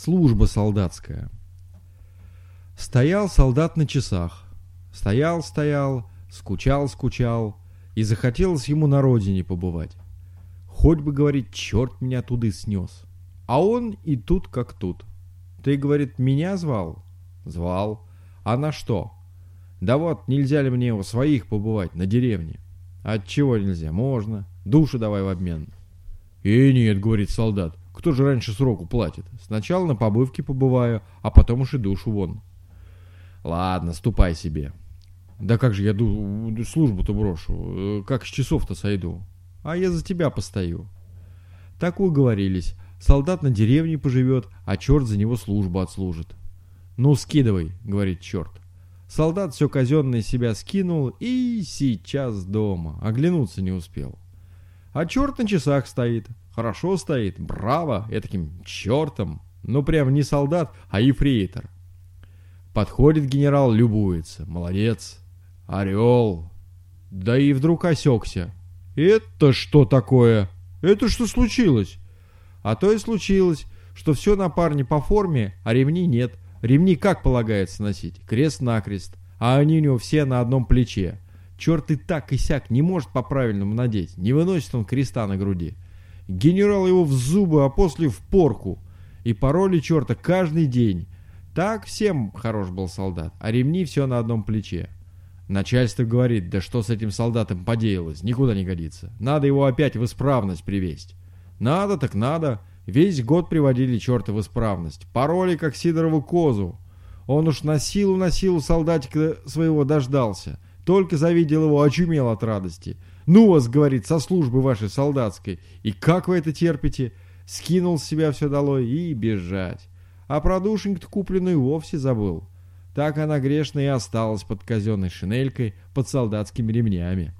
Служба солдатская. Стоял солдат на часах. Стоял, стоял, скучал, скучал, и захотелось ему на родине побывать. Хоть бы, говорит, черт меня туды снес. А он и тут как тут. Ты, говорит, меня звал? Звал. А на что? Да вот, нельзя ли мне у своих побывать на деревне? Отчего нельзя? Можно. Душу давай в обмен. И нет, говорит солдат, кто же раньше сроку платит? Сначала на побывке побываю, а потом уж и душу вон. Ладно, ступай себе. Да как же я службу-то брошу? Как с часов-то сойду? А я за тебя постою. Так уговорились. Солдат на деревне поживет, а черт за него службу отслужит. Ну, скидывай, говорит черт. Солдат все казенное себя скинул и сейчас дома. Оглянуться не успел. А черт на часах стоит. Хорошо стоит, браво, этаким чертом. Ну, прям не солдат, а ефрейтор. Подходит генерал, любуется. Молодец. Орел. Да и вдруг осекся. Это что такое? Это что случилось? А то и случилось, что все на парне по форме, а ремней нет. Ремни как полагается носить? Крест-накрест. А они у него все на одном плече. Черт и так и сяк не может по-правильному надеть. Не выносит он креста на груди. Генерал его в зубы, а после в порку. И пароли черта каждый день. Так всем хорош был солдат, а ремни все на одном плече. Начальство говорит, да что с этим солдатом подеялось, никуда не годится. Надо его опять в исправность привести. Надо так надо. Весь год приводили черта в исправность. Пароли, как Сидорову козу. Он уж на силу на силу солдатика своего дождался. Только завидел его, очумел от радости. «Ну вас, — говорит, — со службы вашей солдатской, и как вы это терпите?» Скинул с себя все долой и бежать. А про душеньку-то купленную вовсе забыл. Так она грешно и осталась под казенной шинелькой, под солдатскими ремнями.